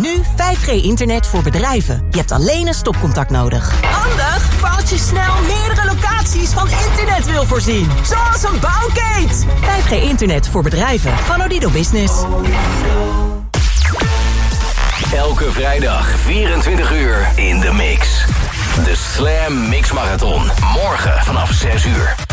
Nu 5G-internet voor bedrijven. Je hebt alleen een stopcontact nodig. Handig voor als je snel meerdere locaties van internet wil voorzien. Zoals een bouwkate. 5G-internet voor bedrijven van Odido Business. Elke vrijdag 24 uur in de mix. De Slam Mix Marathon. Morgen vanaf 6 uur.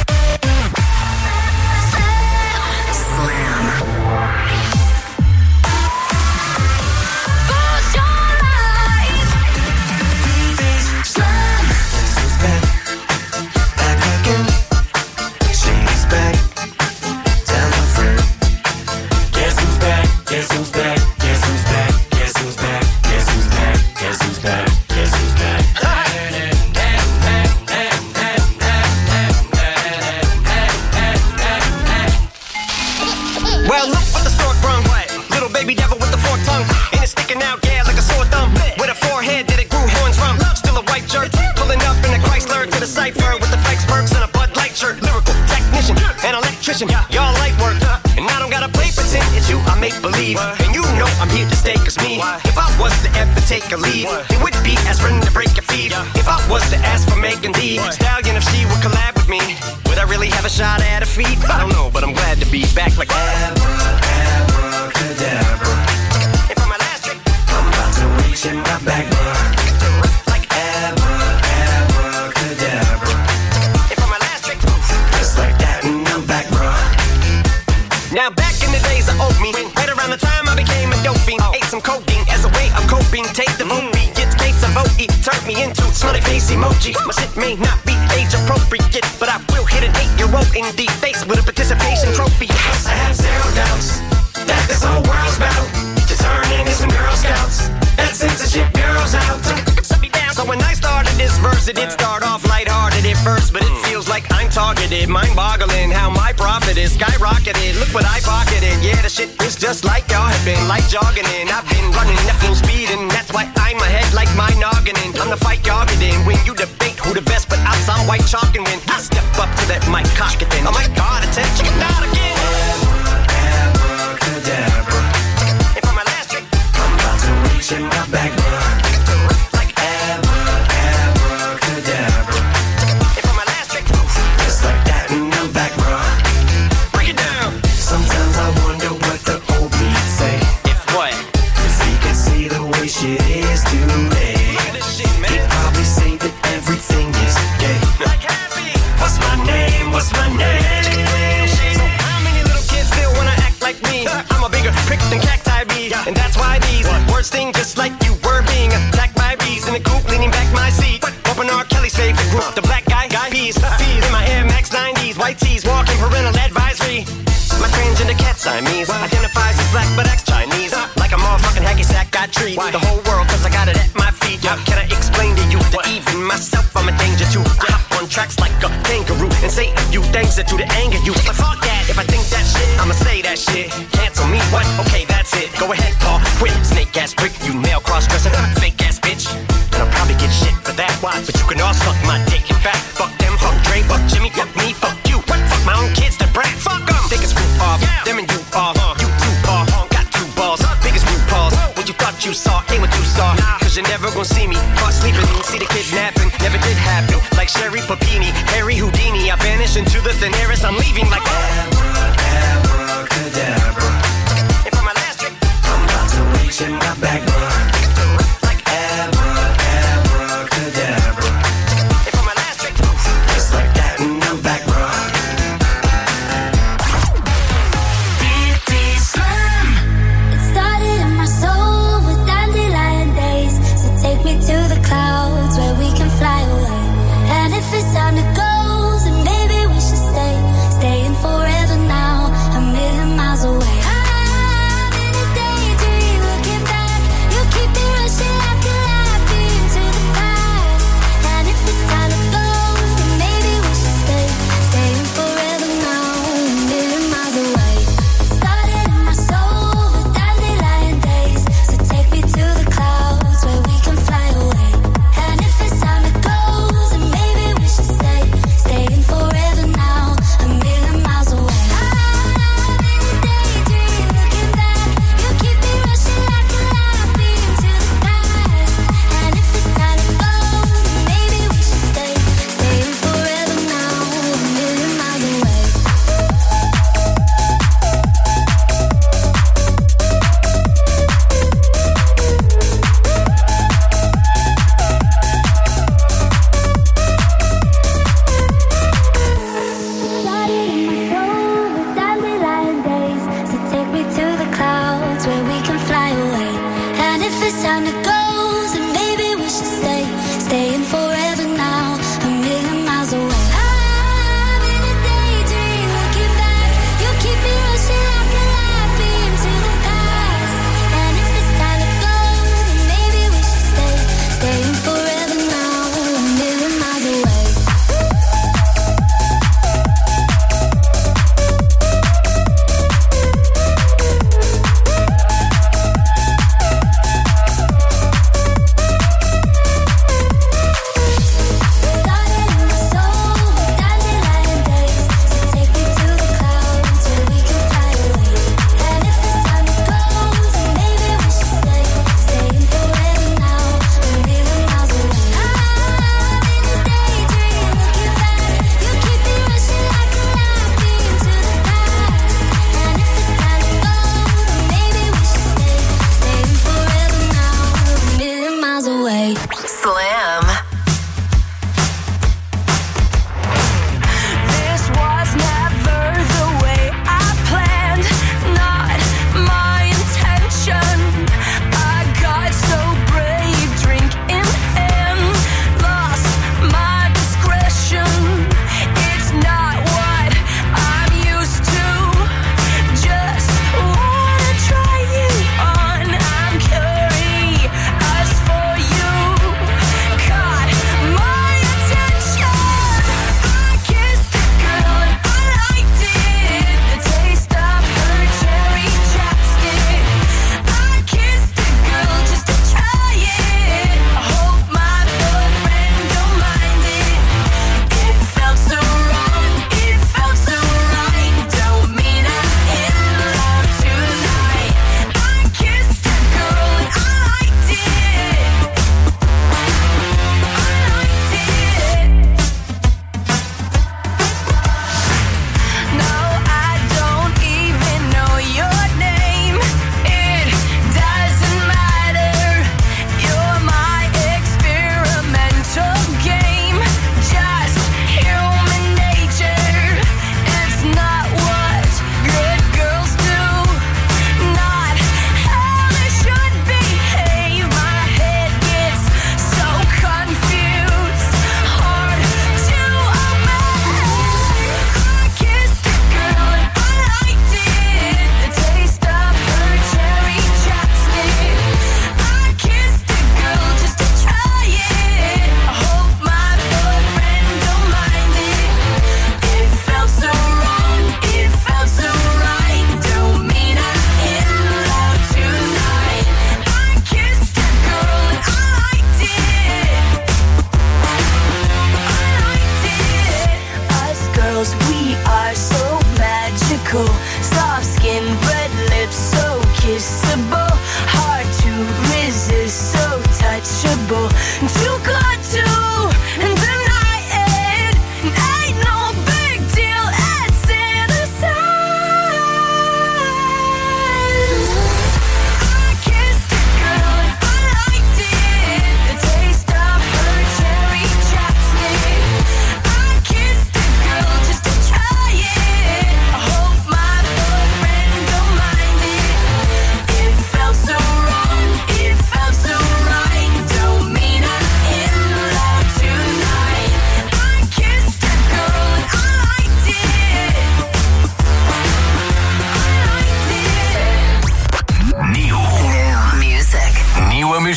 A leave. It would be as written to break a feed. If I was to ask for Megan D, Stallion, if she would collab with me, would I really have a shot at a feat? I don't know, but I'm glad to be back in the face with a participation trophy. I have zero doubts that this whole world's about to turn into some Girl Scouts. That censorship bureau's out. So when I started this verse, it did start off lighthearted at first, but it mm. feels like I'm targeted. Mind-boggling how my profit is skyrocketed. Look what I pocketed. Yeah, the shit is just like y'all have been, like jogging in. I've been running at full speed, and that's why I'm ahead like my noggin. In. I'm the fight y'all get in. When you debate who the best, but outside white chalk and win. I step up to that mic, cock ain't what you saw. Cause you're never gonna see me caught sleeping. See the kidnapping. Never did happen. Like Sherry Papini, Harry Houdini. I vanish into the thin air as I'm leaving like abracadabra. And for my last trick, I'm about to reach in my back,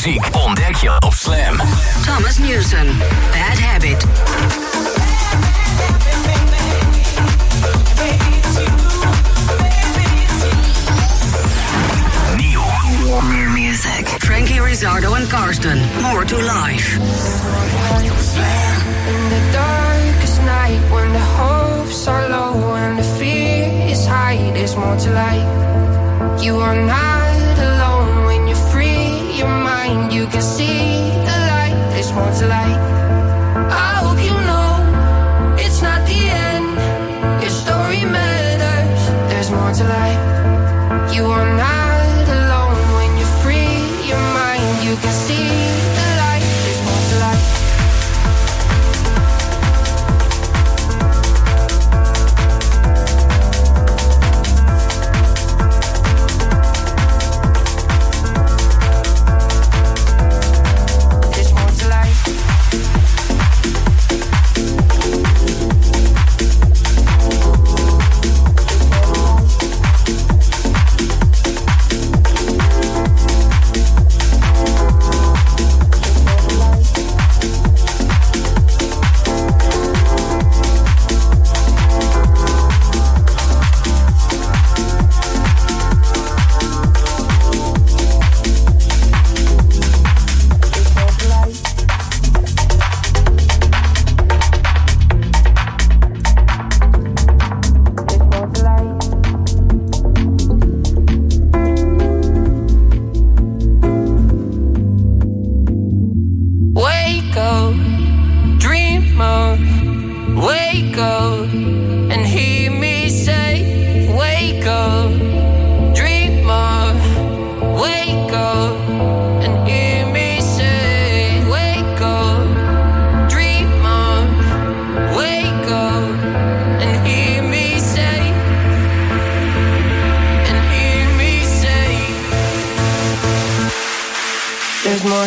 muziek ontdek je op Slam. Thomas Newson, Bad Habit. Nieuw. More music. Frankie Rizzardo en Karsten. More to life. In the darkest night when the hopes are low and the fear is high, there's more to life. You are not can see the light to. I hope you know it's not the end. Your story matters. There's more to life. You are not.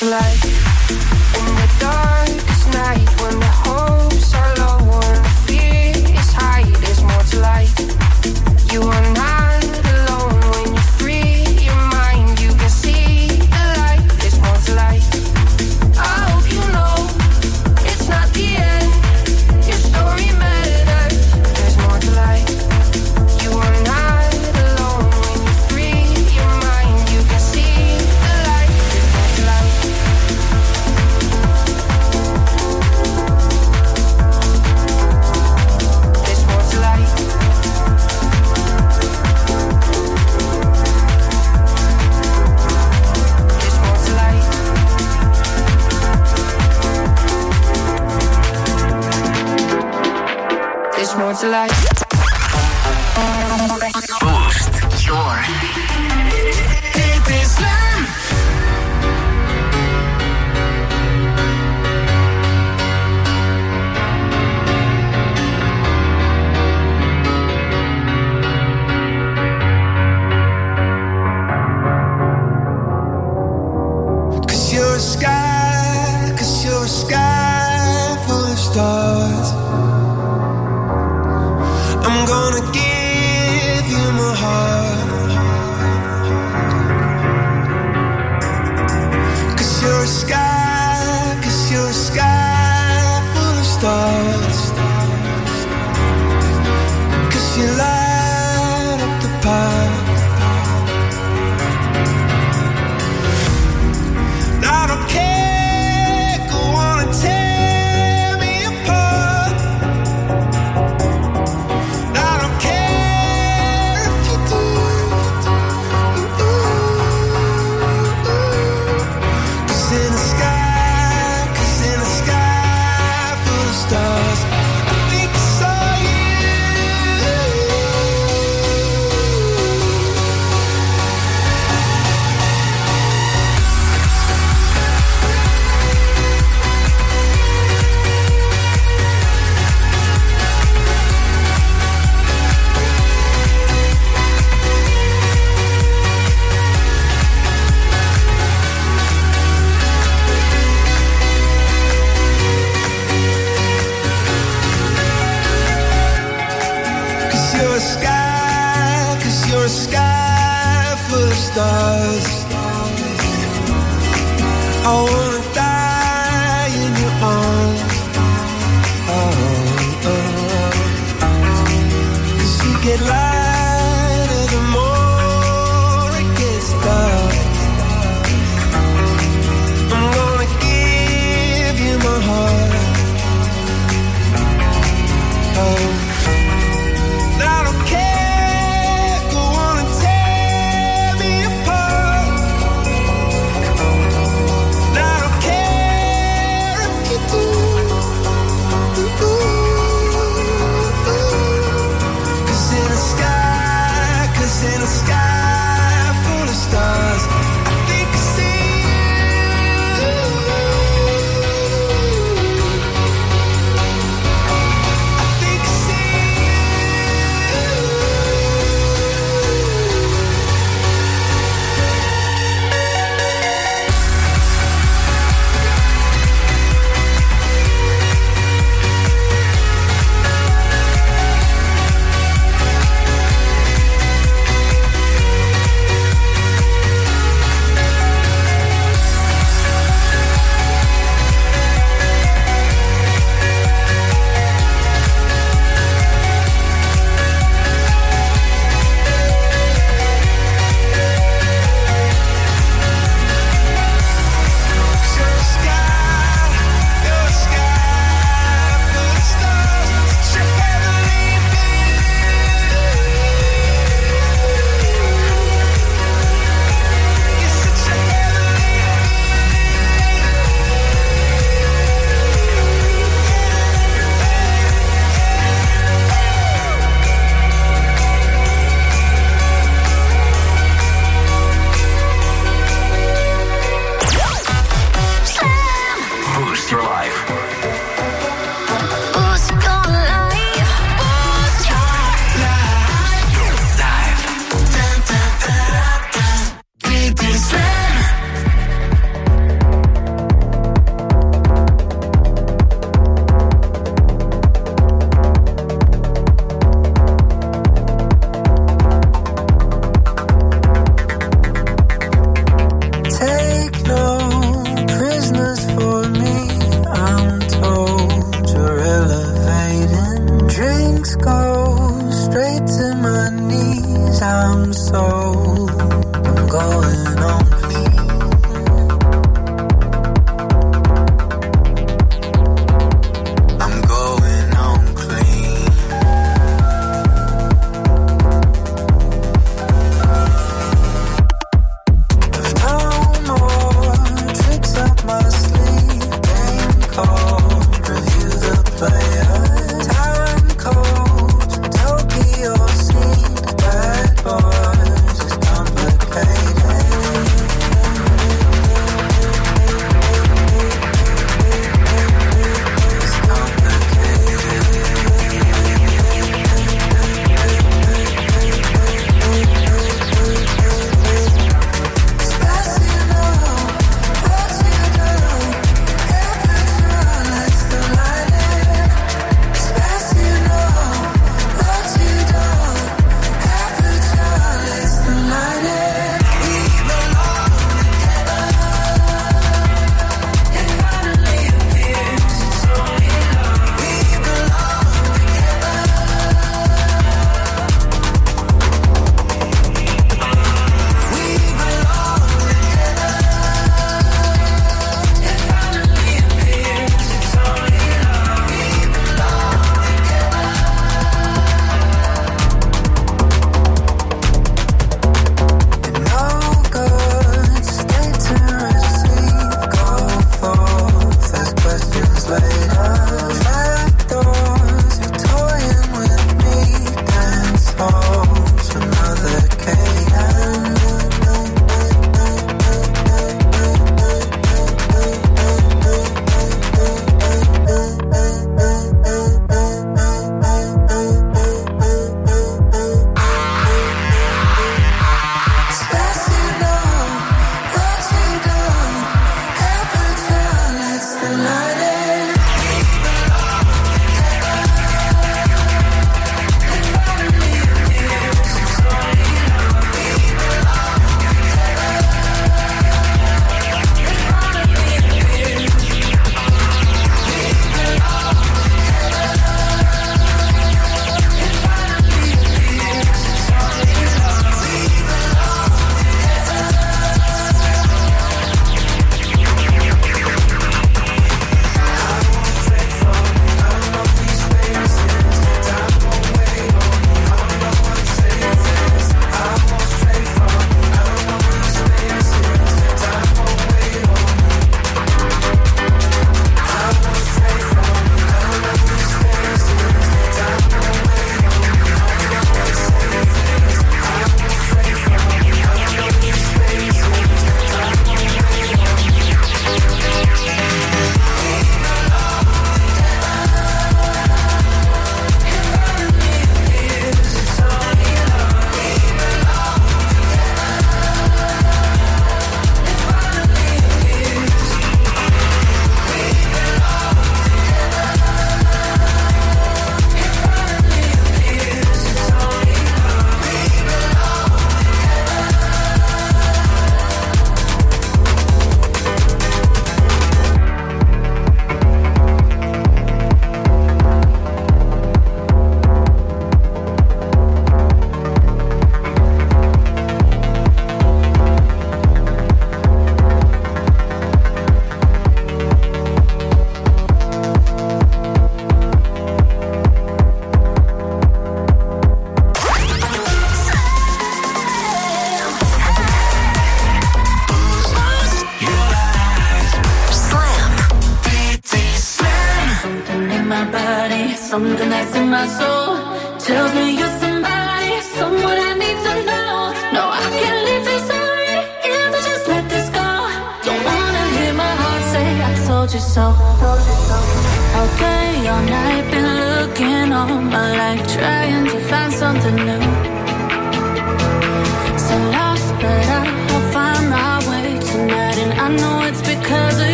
that's I'm gonna give you my heart.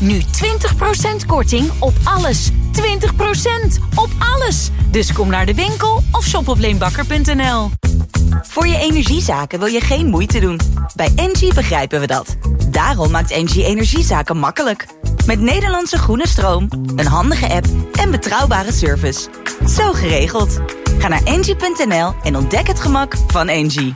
Nu 20% korting op alles. 20% op alles. Dus kom naar de winkel of shop op leenbakker.nl. Voor je energiezaken wil je geen moeite doen. Bij Engie begrijpen we dat. Daarom maakt Engie energiezaken makkelijk. Met Nederlandse groene stroom, een handige app en betrouwbare service. Zo geregeld. Ga naar engie.nl en ontdek het gemak van Engie.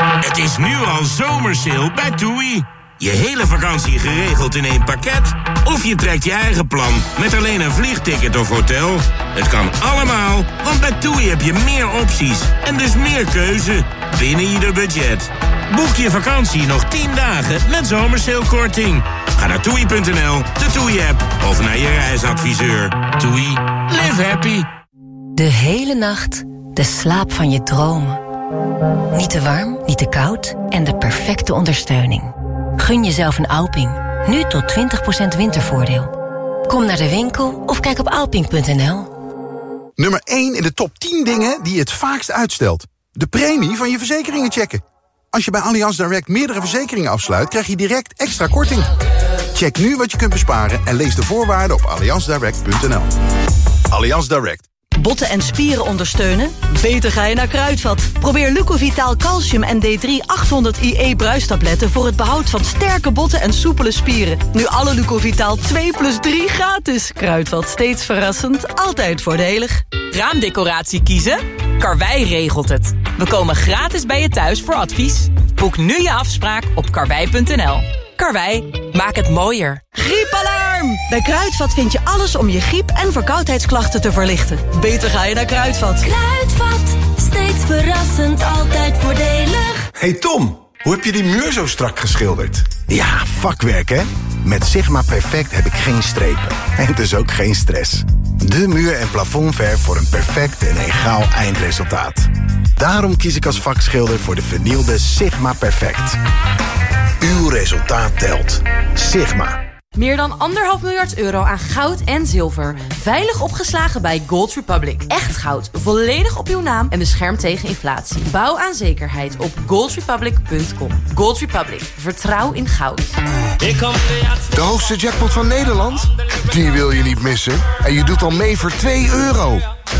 Het is nu al zomersale bij TUI. Je hele vakantie geregeld in één pakket? Of je trekt je eigen plan met alleen een vliegticket of hotel? Het kan allemaal, want bij TUI heb je meer opties en dus meer keuze binnen ieder budget. Boek je vakantie nog 10 dagen met zomersalekorting. Ga naar toei.nl, de TUI-app of naar je reisadviseur. TUI, live happy. De hele nacht de slaap van je dromen. Niet te warm, niet te koud en de perfecte ondersteuning. Gun jezelf een Alping. Nu tot 20% wintervoordeel. Kom naar de winkel of kijk op alping.nl. Nummer 1 in de top 10 dingen die je het vaakst uitstelt. De premie van je verzekeringen checken. Als je bij Allianz Direct meerdere verzekeringen afsluit... krijg je direct extra korting. Check nu wat je kunt besparen en lees de voorwaarden op allianzdirect.nl. Allianz Direct. Botten en spieren ondersteunen? Beter ga je naar Kruidvat. Probeer Lucovitaal Calcium en D3 800 IE bruistabletten... voor het behoud van sterke botten en soepele spieren. Nu alle Lucovitaal 2 plus 3 gratis. Kruidvat, steeds verrassend, altijd voordelig. Raamdecoratie kiezen? Karwei regelt het. We komen gratis bij je thuis voor advies. Boek nu je afspraak op karwei.nl. Karwei, maak het mooier. Griepalarm! Bij Kruidvat vind je alles om je griep- en verkoudheidsklachten te verlichten. Beter ga je naar Kruidvat. Kruidvat, steeds verrassend, altijd voordelig. Hey Tom, hoe heb je die muur zo strak geschilderd? Ja, vakwerk hè? Met Sigma Perfect heb ik geen strepen. En dus ook geen stress. De muur- en plafondverf voor een perfect en egaal eindresultaat. Daarom kies ik als vakschilder voor de vernielde Sigma Perfect. Uw resultaat telt. Sigma. Meer dan anderhalf miljard euro aan goud en zilver. Veilig opgeslagen bij Gold Republic. Echt goud, volledig op uw naam en beschermd tegen inflatie. Bouw aan zekerheid op goldrepublic.com. Gold Republic, vertrouw in goud. De hoogste jackpot van Nederland? Die wil je niet missen. En je doet al mee voor 2 euro.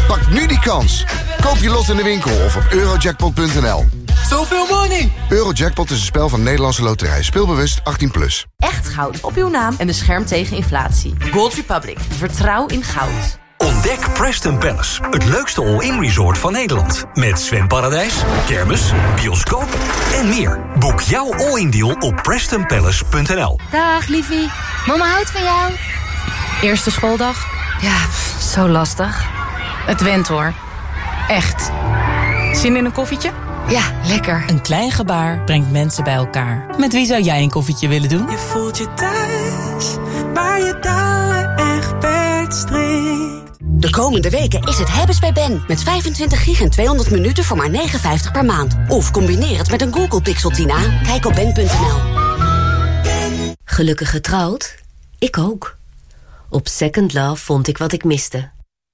Pak nu die kans. Koop je lot in de winkel of op eurojackpot.nl. Zoveel money! Eurojackpot is een spel van Nederlandse Loterij. Speelbewust 18+. Plus. Echt goud op uw naam en beschermd tegen inflatie. Gold Republic, vertrouw in goud. Ontdek Preston Palace, het leukste all-in resort van Nederland. Met zwemparadijs, kermis, bioscoop en meer. Boek jouw all-in deal op prestonpalace.nl. Dag liefie, mama houdt van jou. Eerste schooldag? Ja, pff, zo lastig. Het went hoor. Echt. Zin in een koffietje? Ja, lekker. Een klein gebaar brengt mensen bij elkaar. Met wie zou jij een koffietje willen doen? Je voelt je thuis, waar je touwen echt strikt. De komende weken is het hebben's bij Ben. Met 25 gig en 200 minuten voor maar 59 per maand. Of combineer het met een Google Pixel 10a. Kijk op ben.nl. Gelukkig getrouwd? Ik ook. Op Second Love vond ik wat ik miste.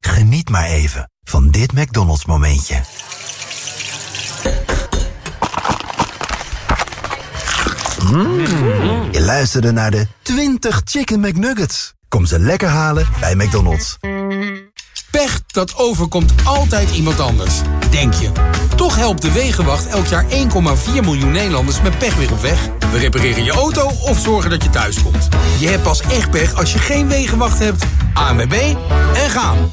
Geniet maar even van dit McDonald's momentje. Mm. Je luisterde naar de 20 Chicken McNuggets. Kom ze lekker halen bij McDonald's. Pech, dat overkomt altijd iemand anders. Denk je. Toch helpt de Wegenwacht elk jaar 1,4 miljoen Nederlanders met pech weer op weg. We repareren je auto of zorgen dat je thuis komt. Je hebt pas echt pech als je geen Wegenwacht hebt. ANWB en gaan.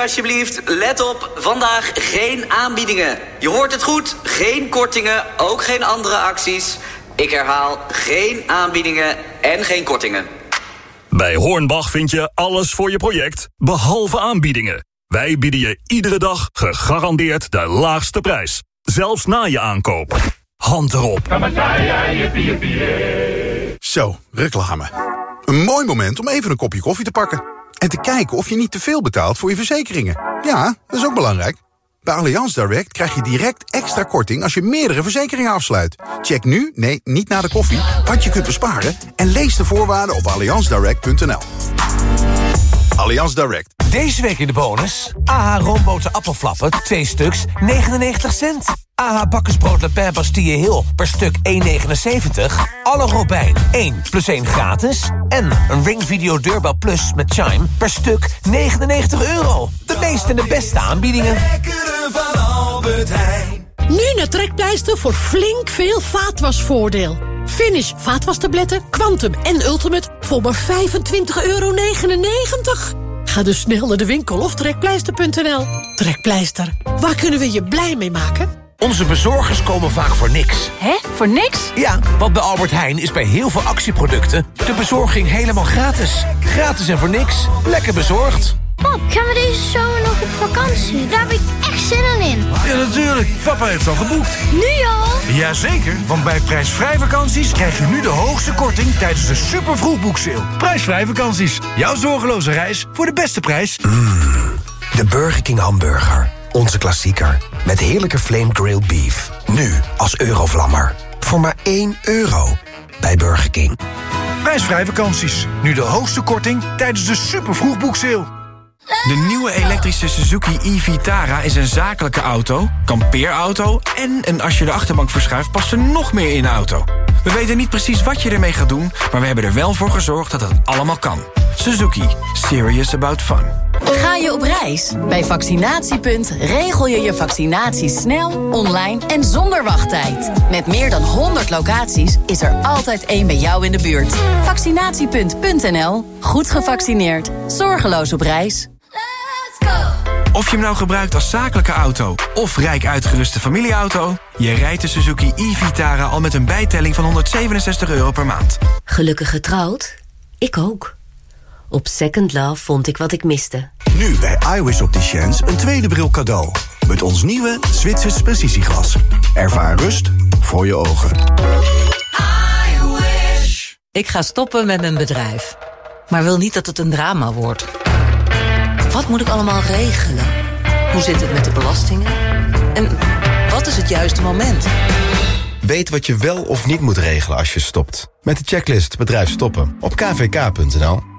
Alsjeblieft, let op, vandaag geen aanbiedingen. Je hoort het goed, geen kortingen, ook geen andere acties. Ik herhaal, geen aanbiedingen en geen kortingen. Bij Hornbach vind je alles voor je project, behalve aanbiedingen. Wij bieden je iedere dag gegarandeerd de laagste prijs. Zelfs na je aankoop. Hand erop. Zo, reclame. Een mooi moment om even een kopje koffie te pakken. En te kijken of je niet te veel betaalt voor je verzekeringen. Ja, dat is ook belangrijk. Bij Allianz Direct krijg je direct extra korting als je meerdere verzekeringen afsluit. Check nu, nee, niet na de koffie, wat je kunt besparen... en lees de voorwaarden op allianzdirect.nl. Allianz Direct. Deze week in de bonus. AH roomboten appelflappen, 2 stuks, 99 cent. AH bakkersbrood Le Pen Bastille Hill per stuk 1,79. Alle Robijn 1 plus 1 gratis. En een Ring Video Deurbel Plus met Chime per stuk 99 euro. De meeste en de beste aanbiedingen. van Albert Heijn. Nu naar Trekpleister voor flink veel vaatwasvoordeel. Finish vaatwastabletten, Quantum en Ultimate voor maar 25,99 euro. Ga dus snel naar de winkel of trekpleister.nl. Trekpleister, waar kunnen we je blij mee maken? Onze bezorgers komen vaak voor niks. Hè? Voor niks? Ja, want bij Albert Heijn is bij heel veel actieproducten... de bezorging helemaal gratis. Gratis en voor niks. Lekker bezorgd. Pap, gaan we deze zomer nog op vakantie? Daar heb ik echt zin in. Ja, natuurlijk. Papa heeft al geboekt. Nu al? Jazeker, want bij prijsvrij vakanties krijg je nu de hoogste korting tijdens de super vroegboekseil. Prijsvrij vakanties. Jouw zorgeloze reis voor de beste prijs. De Burger King hamburger. Onze klassieker. Met heerlijke flame grilled beef. Nu als eurovlammer. Voor maar 1 euro. Bij Burger King. Prijsvrij vakanties. Nu de hoogste korting tijdens de super vroegboekseil. De nieuwe elektrische Suzuki e-Vitara is een zakelijke auto, kampeerauto... en een als je de achterbank verschuift past er nog meer in de auto. We weten niet precies wat je ermee gaat doen... maar we hebben er wel voor gezorgd dat het allemaal kan. Suzuki. Serious about fun. Ga je op reis? Bij Vaccinatiepunt regel je je vaccinatie snel, online en zonder wachttijd. Met meer dan 100 locaties is er altijd één bij jou in de buurt. Vaccinatiepunt.nl. Goed gevaccineerd. Zorgeloos op reis. Of je hem nou gebruikt als zakelijke auto of rijk uitgeruste familieauto... je rijdt de Suzuki e-Vitara al met een bijtelling van 167 euro per maand. Gelukkig getrouwd? Ik ook. Op Second Love vond ik wat ik miste. Nu bij iWis Opticians een tweede bril cadeau. Met ons nieuwe Zwitsers precisieglas. Ervaar rust voor je ogen. Ik ga stoppen met mijn bedrijf. Maar wil niet dat het een drama wordt. Wat moet ik allemaal regelen? Hoe zit het met de belastingen? En wat is het juiste moment? Weet wat je wel of niet moet regelen als je stopt. Met de checklist Bedrijf Stoppen op kvk.nl.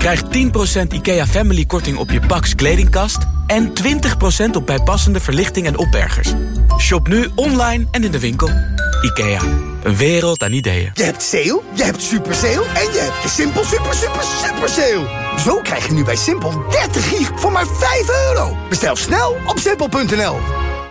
Krijg 10% IKEA Family korting op je Pax kledingkast... en 20% op bijpassende verlichting en opbergers. Shop nu online en in de winkel. IKEA, een wereld aan ideeën. Je hebt sale, je hebt super sale en je hebt de Simpel super super super sale. Zo krijg je nu bij Simpel 30 gig voor maar 5 euro. Bestel snel op simpel.nl.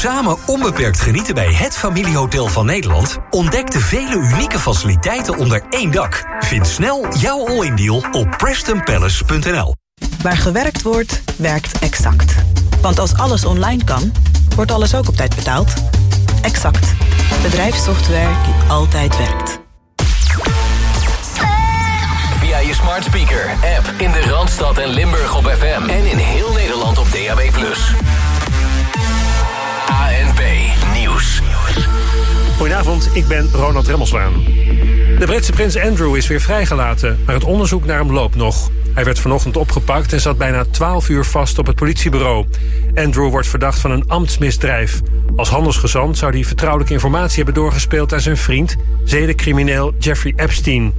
Samen onbeperkt genieten bij het familiehotel van Nederland? Ontdek de vele unieke faciliteiten onder één dak. Vind snel jouw all-in deal op prestonpalace.nl. Waar gewerkt wordt, werkt Exact. Want als alles online kan, wordt alles ook op tijd betaald. Exact. Bedrijfssoftware die altijd werkt. Via je smart speaker, app in de Randstad en Limburg op FM. En in heel Nederland op DAB+. Goedenavond, ik ben Ronald Remmelswaan. De Britse prins Andrew is weer vrijgelaten, maar het onderzoek naar hem loopt nog. Hij werd vanochtend opgepakt en zat bijna 12 uur vast op het politiebureau. Andrew wordt verdacht van een ambtsmisdrijf. Als handelsgezant zou hij vertrouwelijke informatie hebben doorgespeeld aan zijn vriend, zedencrimineel Jeffrey Epstein.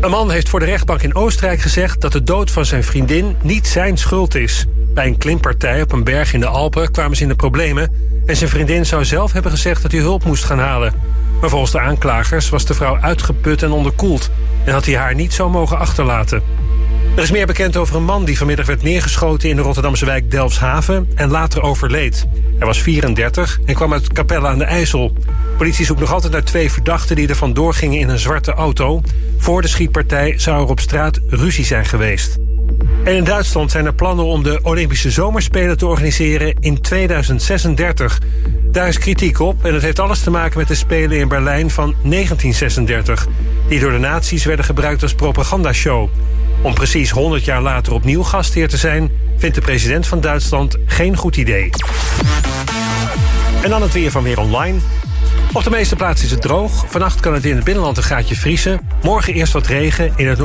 Een man heeft voor de rechtbank in Oostenrijk gezegd dat de dood van zijn vriendin niet zijn schuld is. Bij een klimpartij op een berg in de Alpen kwamen ze in de problemen en zijn vriendin zou zelf hebben gezegd dat hij hulp moest gaan halen. Maar volgens de aanklagers was de vrouw uitgeput en onderkoeld en had hij haar niet zo mogen achterlaten. Er is meer bekend over een man die vanmiddag werd neergeschoten in de Rotterdamse wijk Delfshaven en later overleed. Hij was 34 en kwam uit Capelle aan de IJssel. Politie zoekt nog altijd naar twee verdachten die er vandoor gingen in een zwarte auto. Voor de schietpartij zou er op straat ruzie zijn geweest. En in Duitsland zijn er plannen om de Olympische Zomerspelen te organiseren in 2036. Daar is kritiek op en het heeft alles te maken met de Spelen in Berlijn van 1936... die door de nazi's werden gebruikt als propagandashow. Om precies 100 jaar later opnieuw gastheer te zijn... vindt de president van Duitsland geen goed idee. En dan het weer van Weer Online. Op de meeste plaatsen is het droog. Vannacht kan het in het binnenland een gaatje vriezen. Morgen eerst wat regen. In het noorden